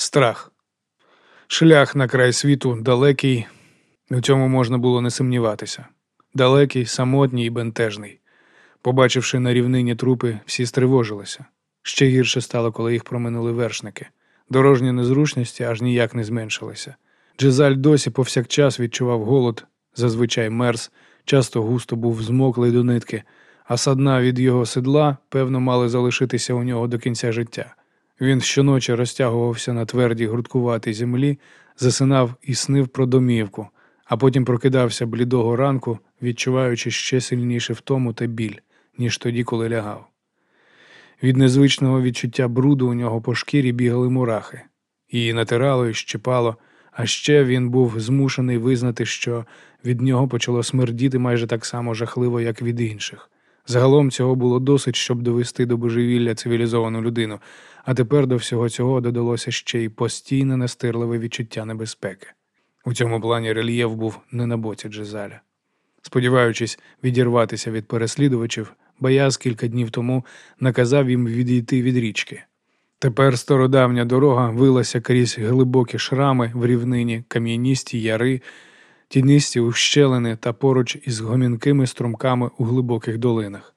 Страх. Шлях на край світу далекий, у цьому можна було не сумніватися. Далекий, самотній і бентежний. Побачивши на рівнині трупи, всі стривожилися. Ще гірше стало, коли їх проминули вершники. Дорожні незручності аж ніяк не зменшилися. Джезаль досі повсякчас відчував голод, зазвичай мерз, часто густо був змоклий до нитки, а садна від його седла, певно, мали залишитися у нього до кінця життя. Він щоночі розтягувався на твердій грудкуватій землі, засинав і снив про домівку, а потім прокидався блідого ранку, відчуваючи ще сильніше втому та біль, ніж тоді, коли лягав. Від незвичного відчуття бруду у нього по шкірі бігали мурахи. Її натирало і щепало, а ще він був змушений визнати, що від нього почало смердіти майже так само жахливо, як від інших. Загалом цього було досить, щоб довести до божевілля цивілізовану людину, а тепер до всього цього додалося ще й постійне настирливе відчуття небезпеки. У цьому плані рельєф був не на боці Джезаля. Сподіваючись відірватися від переслідувачів, Баяз кілька днів тому наказав їм відійти від річки. Тепер стародавня дорога вилася крізь глибокі шрами в рівнині, кам'яністі яри, тінисті ущелини та поруч із гомінкими струмками у глибоких долинах.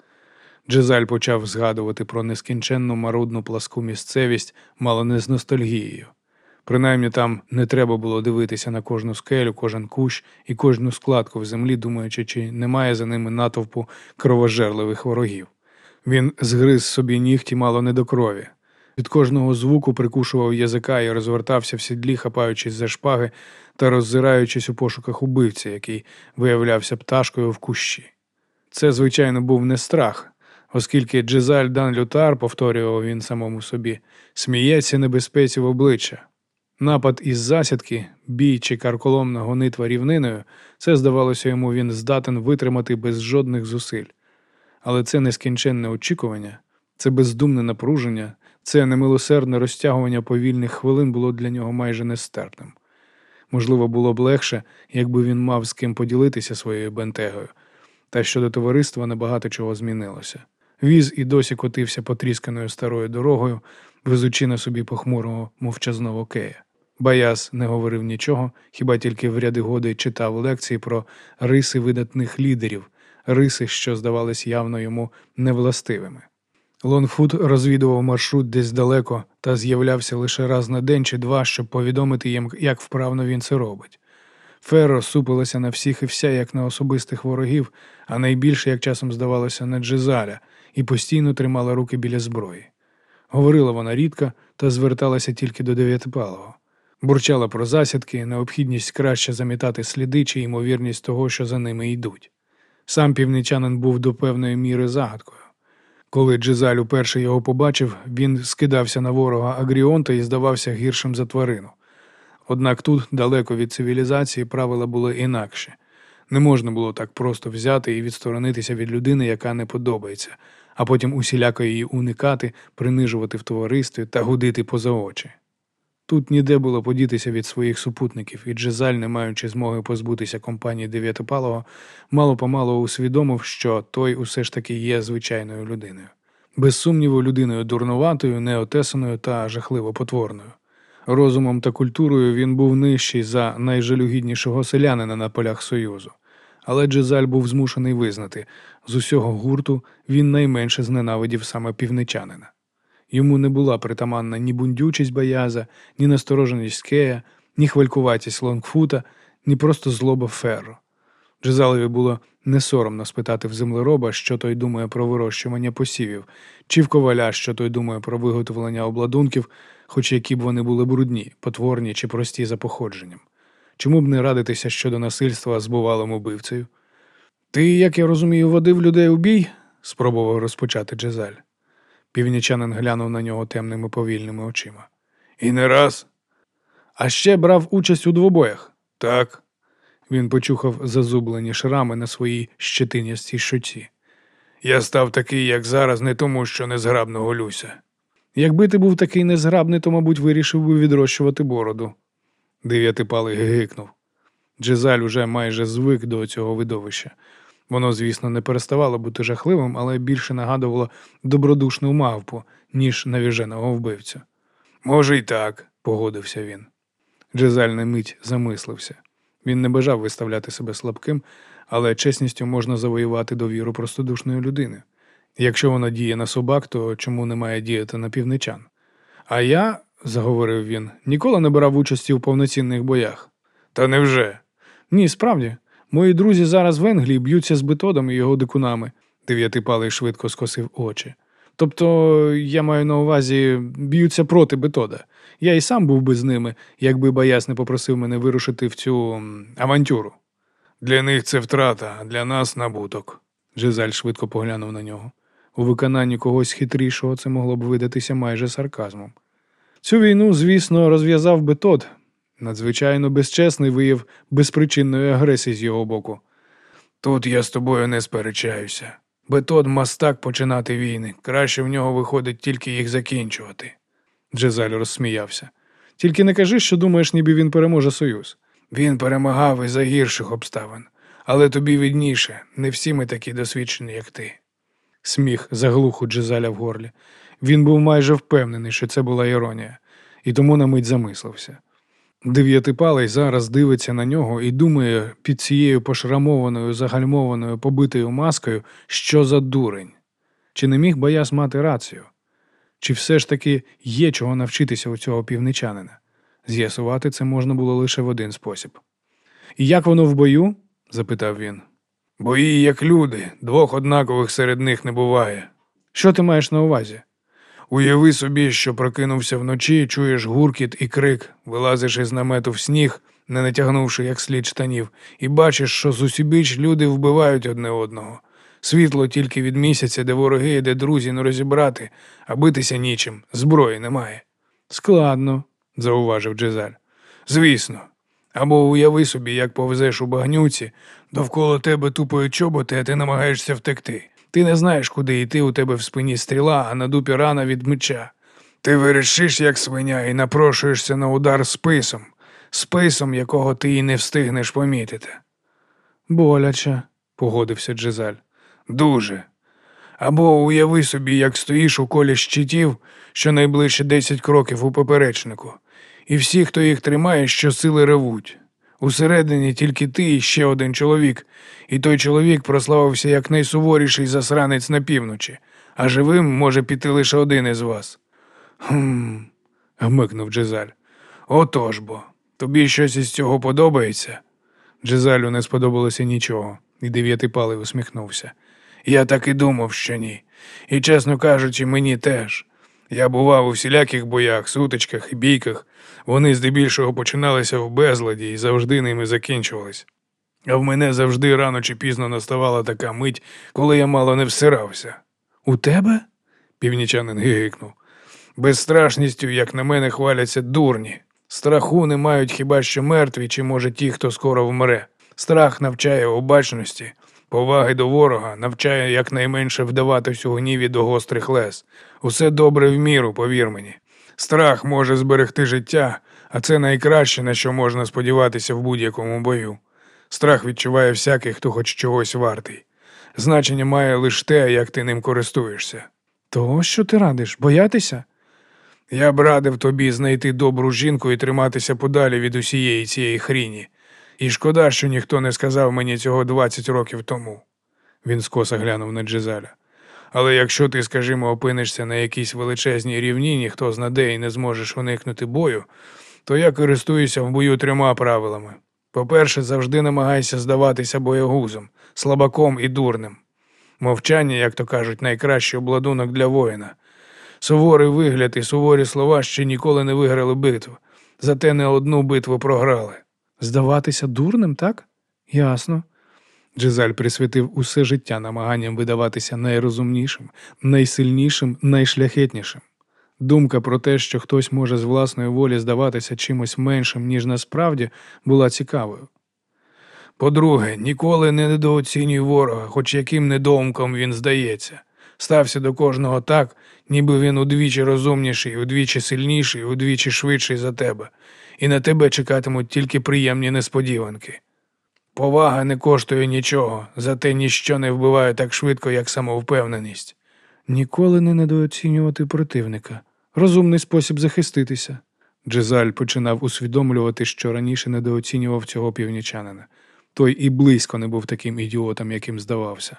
Джезаль почав згадувати про нескінченну марудну пласку місцевість, мало не з ностальгією. Принаймні там не треба було дивитися на кожну скелю, кожен кущ і кожну складку в землі, думаючи, чи немає за ними натовпу кровожерливих ворогів. Він згриз собі нігті мало не до крові. Від кожного звуку прикушував язика і розвертався в сідлі, хапаючись за шпаги та роззираючись у пошуках убивця, який виявлявся пташкою в кущі. Це, звичайно, був не страх, оскільки Джезаль Дан Лютар, повторював він самому собі, сміється небезпеці в обличчя. Напад із засідки, бій чи карколомна гонитва рівниною, це, здавалося йому, він здатен витримати без жодних зусиль. Але це нескінченне очікування, це бездумне напруження, це немилосердне розтягування повільних хвилин було для нього майже нестерпним. Можливо, було б легше, якби він мав з ким поділитися своєю бентегою, та щодо товариства небагато чого змінилося. Віз і досі котився потрісканою старою дорогою, везучи на собі похмурого мовчазного кея. Баяс не говорив нічого, хіба тільки в ряди годи читав лекції про риси видатних лідерів, риси, що здавались явно йому невластивими. Лонгфуд розвідував маршрут десь далеко та з'являвся лише раз на день чи два, щоб повідомити їм, як вправно він це робить. Ферро супилася на всіх і вся, як на особистих ворогів, а найбільше, як часом здавалося, на Джезаля, і постійно тримала руки біля зброї. Говорила вона рідко та зверталася тільки до дев'ятипалого. Бурчала про засідки, необхідність краще замітати сліди чи ймовірність того, що за ними йдуть. Сам північанин був до певної міри загадкою. Коли Джизаль уперше його побачив, він скидався на ворога Агріонта і здавався гіршим за тварину. Однак тут, далеко від цивілізації, правила були інакші. Не можна було так просто взяти і відсторонитися від людини, яка не подобається, а потім усіляко її уникати, принижувати в товаристві та гудити поза очі. Тут ніде було подітися від своїх супутників, і Джезаль, не маючи змоги позбутися компанії Дев'ятопалого, мало помало усвідомив, що той усе ж таки є звичайною людиною. Без сумніву, людиною дурнуватою, неотесаною та жахливо потворною. Розумом та культурою він був нижчий за найжалюгіднішого селянина на полях Союзу. Але Джезаль був змушений визнати з усього гурту він найменше зненавидів саме півничанина. Йому не була притаманна ні бундючість Баяза, ні настороженість Кея, ні хвалькуватість Лонгфута, ні просто злоба Ферро. Джезалеві було не соромно спитати в землероба, що той думає про вирощування посівів, чи в коваля, що той думає про виготовлення обладунків, хоч які б вони були брудні, потворні чи прості за походженням. Чому б не радитися щодо насильства з бувалим убивцею? Ти, як я розумію, водив людей у бій? спробував розпочати Джезаль. Північанин глянув на нього темними повільними очима. І не раз. А ще брав участь у двобоях. Так. Він почухав зазублені шрами на своїй щетинястій щоці. Я став такий, як зараз, не тому, що незграбно голюся. Якби ти був такий незграбний, то, мабуть, вирішив би відрощувати бороду. Дев'ятипалий гикнув. Джезаль уже майже звик до цього видовища. Воно, звісно, не переставало бути жахливим, але більше нагадувало добродушну мавпу, ніж навіженого вбивцю. Може, й так, погодився він. Джезаль на мить замислився. Він не бажав виставляти себе слабким, але чесністю можна завоювати довіру простодушної людини. Якщо вона діє на собак, то чому не має діяти на півничан? А я, заговорив він, ніколи не брав участі у повноцінних боях. Та невже? Ні, справді. Мої друзі зараз в Енглії б'ються з бетодом і його дикунами. Дев'ятипалий швидко скосив очі. Тобто, я маю на увазі, б'ються проти бетода. Я і сам був би з ними, якби Баяс не попросив мене вирушити в цю авантюру. Для них це втрата, для нас набуток. Джезаль швидко поглянув на нього. У виконанні когось хитрішого це могло б видатися майже сарказмом. Цю війну, звісно, розв'язав Бетод. Надзвичайно безчесний вияв безпричинної агресії з його боку. Тут я з тобою не сперечаюся. Бетод мастак починати війни. Краще в нього виходить тільки їх закінчувати. Джезаль розсміявся. Тільки не кажи, що думаєш, ніби він переможе союз. Він перемагав і за гірших обставин, але тобі відніше, не всі ми такі досвідчені, як ти. Сміх заглух у Джезаля в горлі. Він був майже впевнений, що це була іронія, і тому на мить замислився. Дев'ятипалий зараз дивиться на нього і думає під цією пошрамованою, загальмованою, побитою маскою, що за дурень. Чи не міг Баяс мати рацію? Чи все ж таки є чого навчитися у цього півничанина? З'ясувати це можна було лише в один спосіб. І як воно в бою? запитав він. Бої, як люди, двох однакових серед них не буває. Що ти маєш на увазі? Уяви собі, що прокинувся вночі, чуєш гуркіт і крик, вилазиш із намету в сніг, не натягнувши як слід штанів, і бачиш, що зусібіч люди вбивають одне одного. Світло тільки від місяця, де вороги, де друзі не розібрати, а битися нічим, зброї немає. Складно, зауважив Джезаль. Звісно. Або уяви собі, як повзеш у багнюці, довкола тебе тупають чоботи, а ти намагаєшся втекти. Ти не знаєш, куди йти, у тебе в спині стріла, а на дупі рана від меча. Ти вирішиш, як свиня, і напрошуєшся на удар списом, списом, якого ти і не встигнеш помітити. Боляче, погодився Джезаль. Дуже. Або уяви собі, як стоїш у колі щитів, що найближче десять кроків у поперечнику, і всі, хто їх тримає, щосили ревуть. Усередині тільки ти і ще один чоловік, і той чоловік прославився як найсуворіший засранець на півночі, а живим може піти лише один із вас. Хм, гмикнув Джезаль. Отож бо, тобі щось із цього подобається? Джезалю не сподобалося нічого, і дев'ятипалий усміхнувся. Я так і думав, що ні. І, чесно кажучи, мені теж. Я бував у всіляких боях, сутичках і бійках. Вони здебільшого починалися в безладі і завжди ними закінчувались. А в мене завжди рано чи пізно наставала така мить, коли я мало не всирався. У тебе? північанин гигикнув. Безстрашністю, як на мене, хваляться дурні. Страху не мають хіба що мертві, чи може ті, хто скоро вмре. Страх навчає обачності, поваги до ворога, навчає якнайменше вдаватись у гніві до гострих лез. Усе добре в міру, повір мені. Страх може зберегти життя, а це найкраще, на що можна сподіватися в будь-якому бою. Страх відчуває всякий, хто хоч чогось вартий. Значення має лише те, як ти ним користуєшся. То що ти радиш? Боятися? Я б радив тобі знайти добру жінку і триматися подалі від усієї цієї хріні. І шкода, що ніхто не сказав мені цього 20 років тому. Він скоса глянув на Джезаля. Але якщо ти, скажімо, опинишся на якійсь величезній рівніні, хто знаде і не зможеш уникнути бою, то я користуюся в бою трьома правилами. По-перше, завжди намагайся здаватися боягузом, слабаком і дурним. Мовчання, як то кажуть, найкращий обладунок для воїна. Суворий вигляд і суворі слова ще ніколи не виграли битв, зате не одну битву програли. Здаватися дурним, так? Ясно. Джезаль присвятив усе життя намаганням видаватися найрозумнішим, найсильнішим, найшляхетнішим. Думка про те, що хтось може з власної волі здаватися чимось меншим, ніж насправді, була цікавою. По-друге, ніколи не недооцінюй ворога, хоч яким недоумком він здається. Стався до кожного так, ніби він удвічі розумніший, удвічі сильніший, удвічі швидший за тебе, і на тебе чекатимуть тільки приємні несподіванки. Повага не коштує нічого, зате ніщо не вбиває так швидко, як самовпевненість. Ніколи не недооцінювати противника. Розумний спосіб захиститися. Джезаль починав усвідомлювати, що раніше недооцінював цього північанина. Той і близько не був таким ідіотом, яким здавався.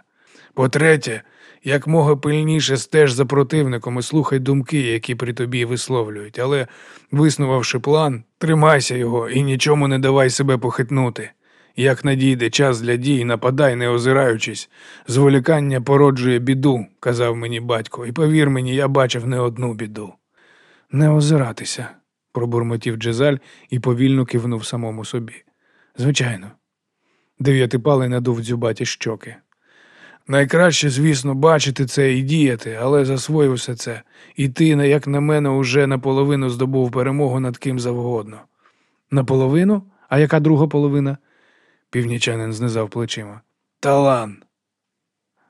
По-третє, як мога пильніше стеж за противником і слухай думки, які при тобі висловлюють, але, виснувавши план, тримайся його і нічому не давай себе похитнути. Як надійде час для дій, нападай, не озираючись. Зволікання породжує біду, казав мені батько, і повір мені, я бачив не одну біду. Не озиратися, пробурмотів Джезаль і повільно кивнув самому собі. Звичайно. Дев'ятипалий надув дзюбаті щоки. Найкраще, звісно, бачити це і діяти, але засвоїв все це, і ти, як на мене, уже наполовину здобув перемогу над ким завгодно. Наполовину? А яка друга половина? Північанин знизав плечима. Талан.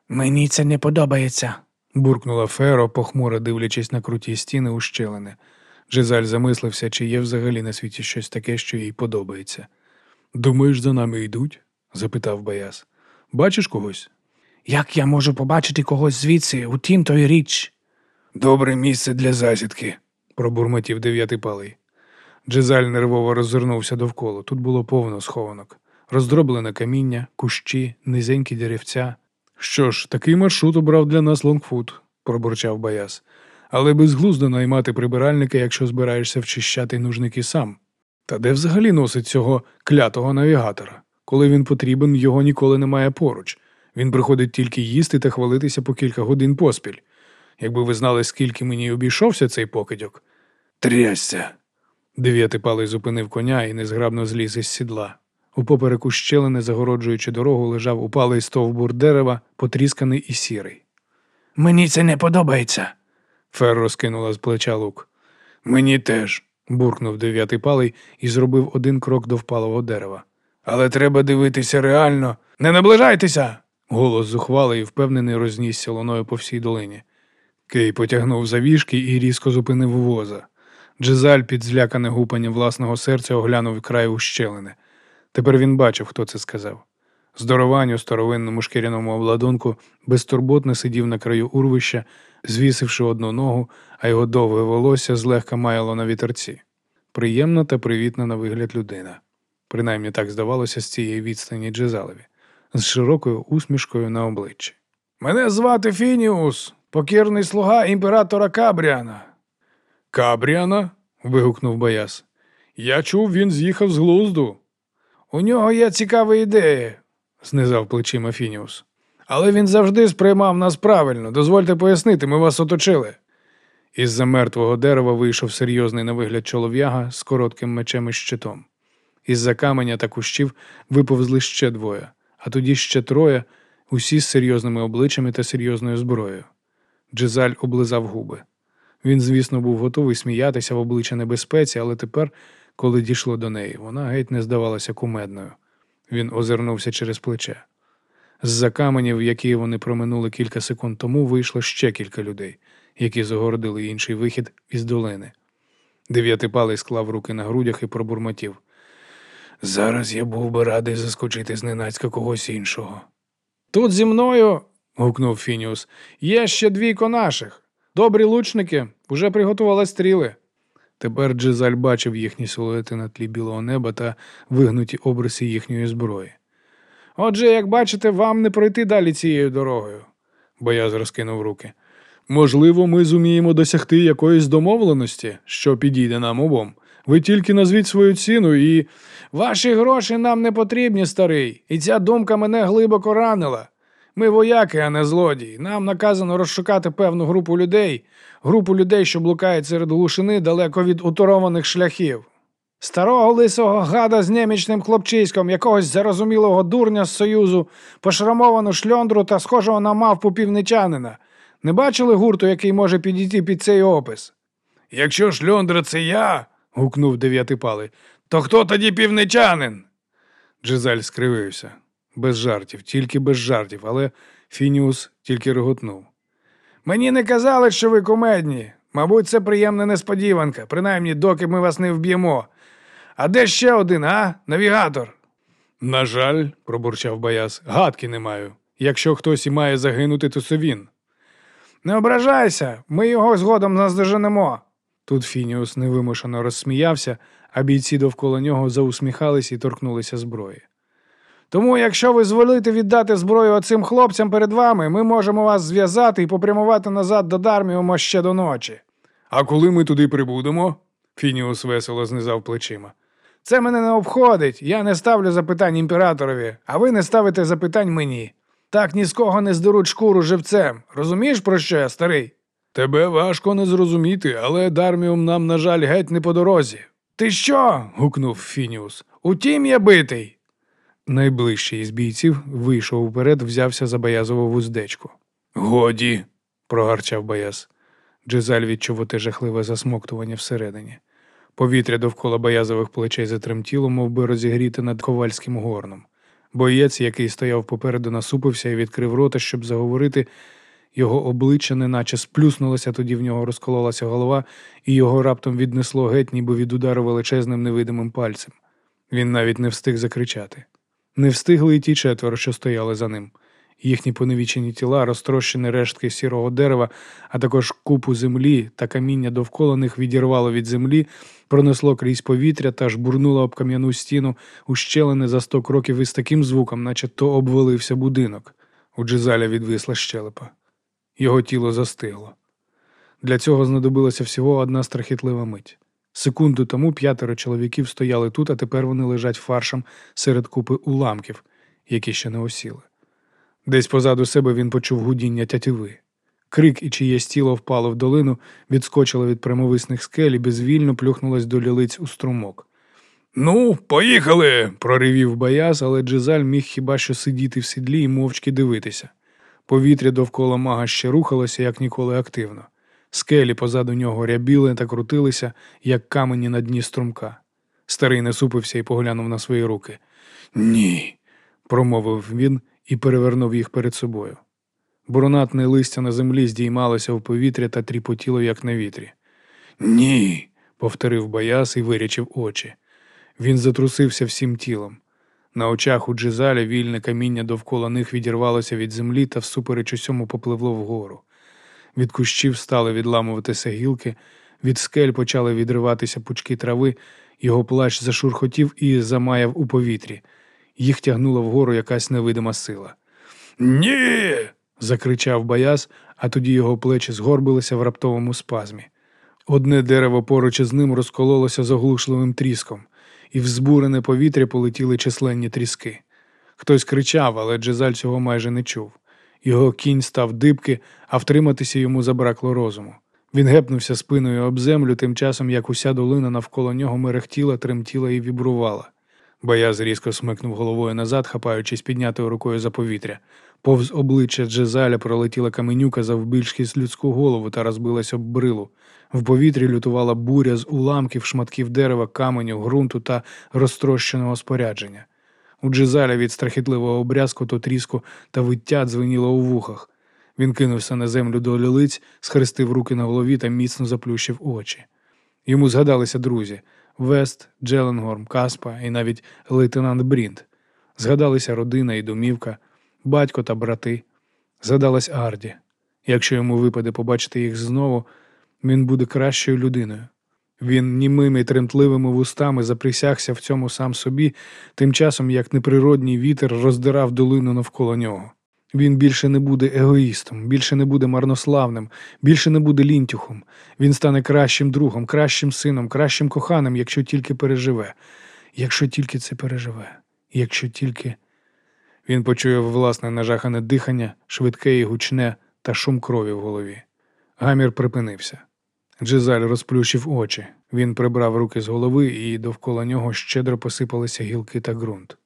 Мені це не подобається, буркнула Феро, похмуро дивлячись на круті стіни ущелини. Жизаль замислився, чи є взагалі на світі щось таке, що їй подобається. Думаєш, за нами йдуть? запитав Баяс. Бачиш когось? Як я можу побачити когось звідси, утім то й річ. Добре місце для засідки, пробурмотів дев'ятипалий. Джезаль нервово роззирнувся довкола. Тут було повно схованок, роздроблене каміння, кущі, низенькі деревця. Що ж, такий маршрут обрав для нас Лонгфут, пробурчав Баяс. Але безглуздо наймати прибиральника, якщо збираєшся вчищати нужники сам. Та де взагалі носить цього клятого навігатора? Коли він потрібен, його ніколи немає поруч. Він приходить тільки їсти та хвалитися по кілька годин поспіль. Якби ви знали, скільки мені обійшовся цей покидьок. Трясся. Дев'ятий палий зупинив коня і незграбно зліз із сідла. У попереку щелини, загороджуючи дорогу, лежав упалий стовбур дерева, потрісканий і сірий. Мені це не подобається. Фер розкинула з плеча лук. Мені теж, буркнув дев'ятий палий і зробив один крок до впалого дерева. Але треба дивитися реально. Не наближайтеся. Голос зухвалий і впевнений рознісся луною по всій долині. Кей потягнув за вішки і різко зупинив воза. Джезаль під злякане гупання власного серця оглянув край ущелини. Тепер він бачив, хто це сказав. Здоровань у старовинному шкіряному обладунку безтурботно сидів на краю урвища, звісивши одну ногу, а його довге волосся злегка маяло на вітерці. Приємна та привітна на вигляд людина. Принаймні так здавалося з цієї відстані Джезалеві, з широкою усмішкою на обличчі. Мене звати Фініус, покірний слуга імператора Кабріана. Кабріана? вигукнув Баяс. Я чув, він з'їхав з глузду. У нього є цікава ідея, знизав плечима Фініус. Але він завжди сприймав нас правильно. Дозвольте пояснити, ми вас оточили. Із-за мертвого дерева вийшов серйозний на вигляд чолов'яга з коротким мечем і щитом. Із-за каменя та кущів виповзли ще двоє, а тоді ще троє, усі з серйозними обличчями та серйозною зброєю. Джезаль облизав губи. Він, звісно, був готовий сміятися в обличчя небезпеці, але тепер, коли дійшло до неї, вона геть не здавалася кумедною. Він озирнувся через плече. З-за каменів, які вони проминули кілька секунд тому, вийшло ще кілька людей, які загородили інший вихід із долини. Дев'ятипалий склав руки на грудях і пробурмотів. Зараз я був би радий заскочити зненацька когось іншого. Тут зі мною, гукнув Фініус, є ще двійко наших. Добрі лучники вже приготували стріли. Тепер Джезаль бачив їхні силуети на тлі білого неба та вигнуті обриси їхньої зброї. Отже, як бачите, вам не пройти далі цією дорогою, бояз розкинув руки. Можливо, ми зуміємо досягти якоїсь домовленості, що підійде нам обом. Ви тільки назвіть свою ціну і. Ваші гроші нам не потрібні, старий, і ця думка мене глибоко ранила. Ми вояки, а не злодії. Нам наказано розшукати певну групу людей, групу людей, що блукають серед глушини далеко від уторованих шляхів. Старого лисого гада з немічним хлопчиськом, якогось зарозумілого дурня з Союзу, пошрамовану шльондру та схожого на мавпу півничанина. Не бачили гурту, який може підійти під цей опис? Якщо шльондра це я, гукнув дев'ятипалий, то хто тоді півничанин? Джизаль скривився. Без жартів, тільки без жартів, але Фініус тільки реготнув. Мені не казали, що ви кумедні. Мабуть, це приємна несподіванка, принаймні, доки ми вас не вб'ємо. А де ще один, а? Навігатор? На жаль, пробурчав Баяс, гадки не маю. Якщо хтось і має загинути, то це він. Не ображайся, ми його згодом наздоженемо. Тут Фініус невимушено розсміявся, а бійці довкола нього заусміхались і торкнулися зброї. Тому, якщо ви зволите віддати зброю оцим хлопцям перед вами, ми можемо вас зв'язати і попрямувати назад до Дарміума ще до ночі. А коли ми туди прибудемо? Фініус весело знизав плечима. Це мене не обходить. Я не ставлю запитань імператорові, а ви не ставите запитань мені. Так ні з кого не здеруть шкуру живцем. Розумієш, про що я, старий? Тебе важко не зрозуміти, але Дарміум нам, на жаль, геть не по дорозі. Ти що? гукнув Фініус. Утім я битий. Найближчий із бійців вийшов вперед, взявся за Баязову вуздечку. Годі, прогарчав Баяз. Джезаль відчув оте жахливе засмоктування всередині. Повітря довкола Баязових плечей затремтіло, мов би розігріти над ковальським горном. Боєць, який стояв попереду, насупився і відкрив рота, щоб заговорити. Його обличчя неначе сплюснулося, тоді в нього розкололася голова, і його раптом віднесло геть, ніби від удару величезним невидимим пальцем. Він навіть не встиг закричати. Не встигли й ті четверо, що стояли за ним. Їхні поневічені тіла, розтрощені рештки сірого дерева, а також купу землі та каміння довкола них відірвало від землі, пронесло крізь повітря та жбурнуло об кам'яну стіну ущелини за сто кроків із таким звуком, наче то обвалився будинок. У Джизаля відвисла щелепа. Його тіло застигло. Для цього знадобилася всього одна страхітлива мить. Секунду тому п'ятеро чоловіків стояли тут, а тепер вони лежать фаршем серед купи уламків, які ще не осіли. Десь позаду себе він почув гудіння тятіви. Крик і чиєсь тіло впало в долину, відскочило від прямовисних скель і безвільно плюхнулось до лілиць у струмок. Ну, поїхали. проривів бояз, але Джезаль міг хіба що сидіти в сідлі і мовчки дивитися. Повітря довкола мага ще рухалося, як ніколи активно. Скелі позаду нього рябіли та крутилися, як камені на дні струмка. Старий насупився і поглянув на свої руки. Ні, промовив він і перевернув їх перед собою. Буронатне листя на землі здіймалося в повітря та тріпотіло, як на вітрі. Ні, повторив Баяс і вирячив очі. Він затрусився всім тілом. На очах у Джизаля вільне каміння довкола них відірвалося від землі та всупереч усьому попливло вгору. Від кущів стали відламуватися гілки, від скель почали відриватися пучки трави, його плащ зашурхотів і замаяв у повітрі. Їх тягнула вгору якась невидима сила. Ні. закричав Баяс, а тоді його плечі згорбилися в раптовому спазмі. Одне дерево поруч із ним розкололося з оглушливим тріском, і в збурене повітря полетіли численні тріски. Хтось кричав, але Джезаль цього майже не чув. Його кінь став дибки, а втриматися йому забракло розуму. Він гепнувся спиною об землю, тим часом як уся долина навколо нього мерехтіла, тремтіла і вібрувала. Бояз різко смикнув головою назад, хапаючись піднятою рукою за повітря. Повз обличчя Джезаля пролетіла каменюка завбільшки людську голову та розбилась об брилу. В повітрі лютувала буря з уламків, шматків дерева, каменю, ґрунту та розтрощеного спорядження. У Джезаля від страхітливого обрязку то тріску та виття дзвеніло у вухах. Він кинувся на землю до лілиць, схрестив руки на голові та міцно заплющив очі. Йому згадалися друзі Вест, Джеленгорм, Каспа і навіть лейтенант Брінт. Згадалися родина і домівка, батько та брати. Згадалась Арді. Якщо йому випаде побачити їх знову, він буде кращою людиною. Він німими тремтливими вустами заприсягся в цьому сам собі, тим часом як неприродній вітер роздирав долину навколо нього. Він більше не буде егоїстом, більше не буде марнославним, більше не буде лінтюхом. Він стане кращим другом, кращим сином, кращим коханим, якщо тільки переживе, якщо тільки це переживе, якщо тільки. Він почує власне нажахане дихання, швидке і гучне та шум крові в голові. Гамір припинився. Джезаль розплющив очі. Він прибрав руки з голови, і довкола нього щедро посипалися гілки та ґрунт.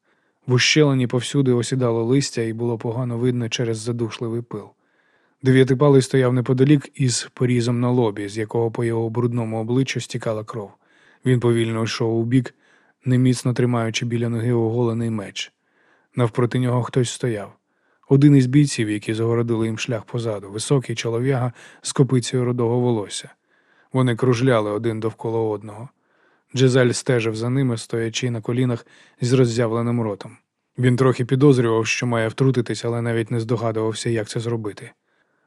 В ущелині повсюди осідало листя і було погано видно через задушливий пил. Дев'ятипалий стояв неподалік із порізом на лобі, з якого по його брудному обличчю стікала кров. Він повільно йшов у бік, неміцно тримаючи біля ноги оголений меч. Навпроти нього хтось стояв. Один із бійців, які загородили їм шлях позаду, високий чолов'яга з копицею родого волосся. Вони кружляли один довкола одного. Джезаль стежив за ними, стоячи на колінах з роззявленим ротом. Він трохи підозрював, що має втрутитись, але навіть не здогадувався, як це зробити.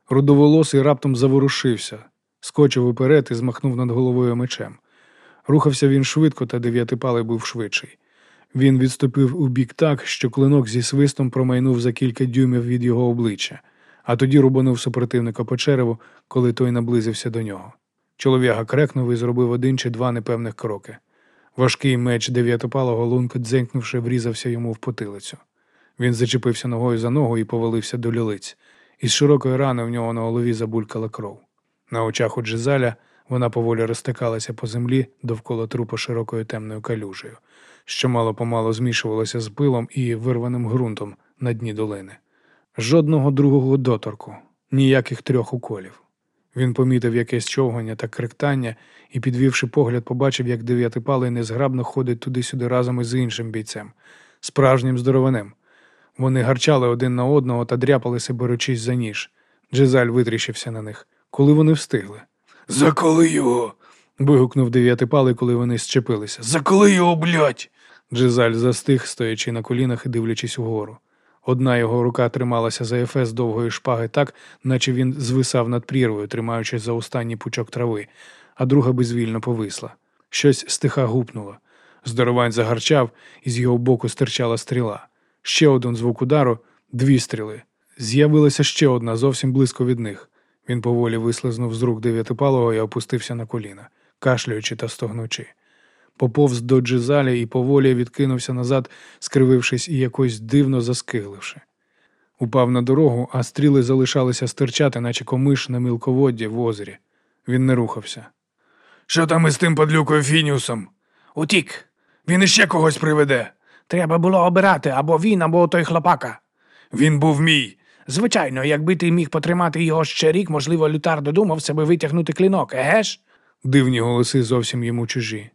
Рудоволосий раптом заворушився, скочив уперед і змахнув над головою мечем. Рухався він швидко, та дев'ятипалий був швидший. Він відступив у бік так, що клинок зі свистом промайнув за кілька дюймів від його обличчя, а тоді рубанув супротивника по череву, коли той наблизився до нього. Чолов'яга крекнув і зробив один чи два непевних кроки. Важкий меч дев'ятопалого лунко дзенькнувши, врізався йому в потилицю. Він зачепився ногою за ногу і повалився до лілиць. Із широкої рани в нього на голові забулькала кров. На очах у Джизаля вона поволі розтикалася по землі довкола трупа широкою темною калюжею, що мало помало змішувалося з пилом і вирваним ґрунтом на дні долини. Жодного другого доторку, ніяких трьох уколів. Він помітив якесь човгання та кректання і, підвівши погляд, побачив, як дев'ятипалий незграбно ходить туди-сюди разом із іншим бійцем, справжнім здорованим. Вони гарчали один на одного та дряпалися, беручись за ніж. Джезаль витріщився на них. Коли вони встигли. Заколи його. вигукнув дев'ятипалий, коли вони щепилися. Заколи його, блядь!» Джезаль застиг, стоячи на колінах і дивлячись угору. Одна його рука трималася за ефес довгої шпаги так, наче він звисав над прірвою, тримаючись за останній пучок трави, а друга безвільно повисла. Щось стиха гупнуло. Здоровань загарчав, і з його боку стирчала стріла. Ще один звук удару, дві стріли. З'явилася ще одна зовсім близько від них. Він поволі вислизнув з рук дев'ятипалого і опустився на коліна, кашлюючи та стогнучи. Поповз до джизалі і поволі відкинувся назад, скривившись і якось дивно заскигливши. Упав на дорогу, а стріли залишалися стирчати, наче комиш на мілководді в озері. Він не рухався. Що там із тим падлюкою Фініусом? Утік. Він іще когось приведе. Треба було обирати або він, або той хлопака. Він був мій. Звичайно, якби ти міг потримати його ще рік, можливо, лютар додумав себе витягнути клінок, еге ж? Дивні голоси зовсім йому чужі.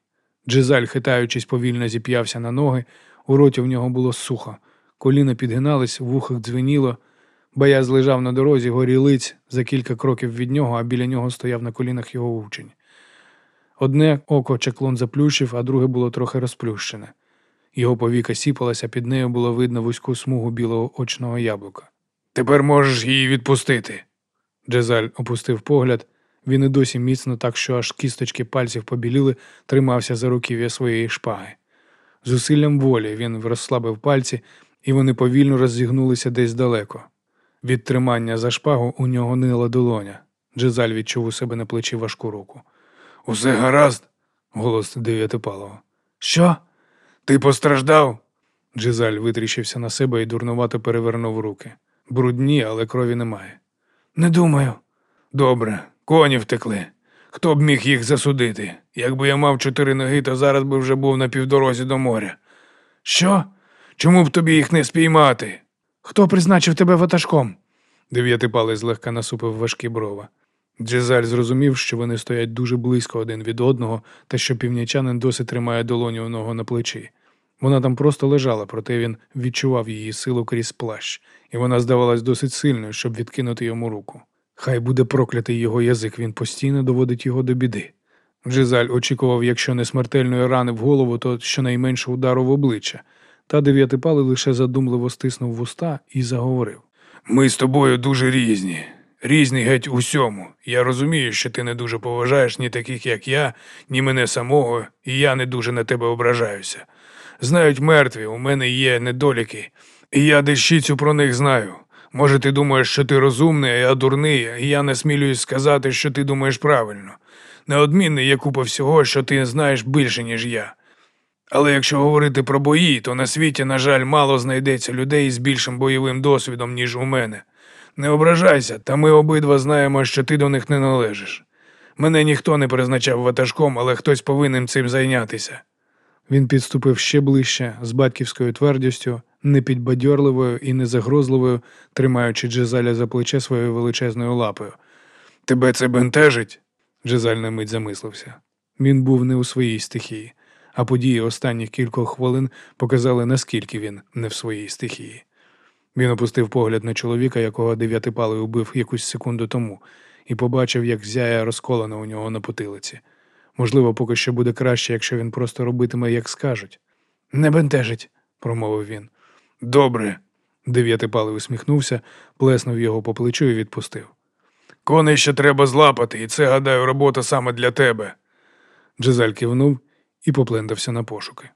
Джезаль, хитаючись, повільно зіп'явся на ноги, у роті в нього було сухо, коліна підгинались, в вухах дзвеніло. Баяз лежав на дорозі горі лиць за кілька кроків від нього, а біля нього стояв на колінах його учень. Одне око чаклун заплющив, а друге було трохи розплющене. Його повіка сіпалася, під нею було видно вузьку смугу білого очного яблука. Тепер можеш її відпустити. Джезаль опустив погляд. Він і досі міцно, так що аж кісточки пальців побіліли, тримався за руків'я своєї шпаги. Зусиллям волі він розслабив пальці, і вони повільно роззігнулися десь далеко. Від тримання за шпагу у нього нила долоня. Джезаль відчув у себе на плечі важку руку. Усе гаразд, голос дев'ятипалого. Що? Ти постраждав? Джезаль витріщився на себе і дурнувато перевернув руки. Брудні, але крові немає. Не думаю. Добре, коні втекли. Хто б міг їх засудити? Якби я мав чотири ноги, то зараз би вже був на півдорозі до моря. Що? Чому б тобі їх не спіймати? Хто призначив тебе ватажком? Дев'ятипалий злегка насупив важкі брова. Джезаль зрозумів, що вони стоять дуже близько один від одного, та що північанин досі тримає долоню у нього на плечі. Вона там просто лежала, проте він відчував її силу крізь плащ, і вона здавалась досить сильною, щоб відкинути йому руку. Хай буде проклятий його язик, він постійно доводить його до біди. Джезаль очікував, якщо не смертельної рани в голову, то щонайменше удару в обличчя, та дев'ятипалий лише задумливо стиснув вуста і заговорив. Ми з тобою дуже різні, різні геть усьому. Я розумію, що ти не дуже поважаєш ні таких, як я, ні мене самого, і я не дуже на тебе ображаюся. Знають мертві, у мене є недоліки, і я дещицю про них знаю. Може, ти думаєш, що ти розумний, а я дурний, і я не смілююсь сказати, що ти думаєш правильно. Неодмінно є купа всього, що ти знаєш більше, ніж я. Але якщо говорити про бої, то на світі, на жаль, мало знайдеться людей з більшим бойовим досвідом, ніж у мене. Не ображайся, та ми обидва знаємо, що ти до них не належиш. Мене ніхто не призначав ватажком, але хтось повинен цим зайнятися. Він підступив ще ближче, з батьківською твердістю, непідбадьорливою і незагрозливою, тримаючи Джезаля за плече своєю величезною лапою. Тебе це бентежить? Джезаль на мить замислився. Він був не у своїй стихії, а події останніх кількох хвилин показали, наскільки він не в своїй стихії. Він опустив погляд на чоловіка, якого дев'ятипалий убив якусь секунду тому, і побачив, як зяя розколена у нього на потилиці. Можливо, поки що буде краще, якщо він просто робитиме, як скажуть. Не бентежить, промовив він. Добре. Дев'ятипалий усміхнувся, плеснув його по плечу і відпустив. Коней ще треба злапати, і це, гадаю, робота саме для тебе. Джезаль кивнув і поплендався на пошуки.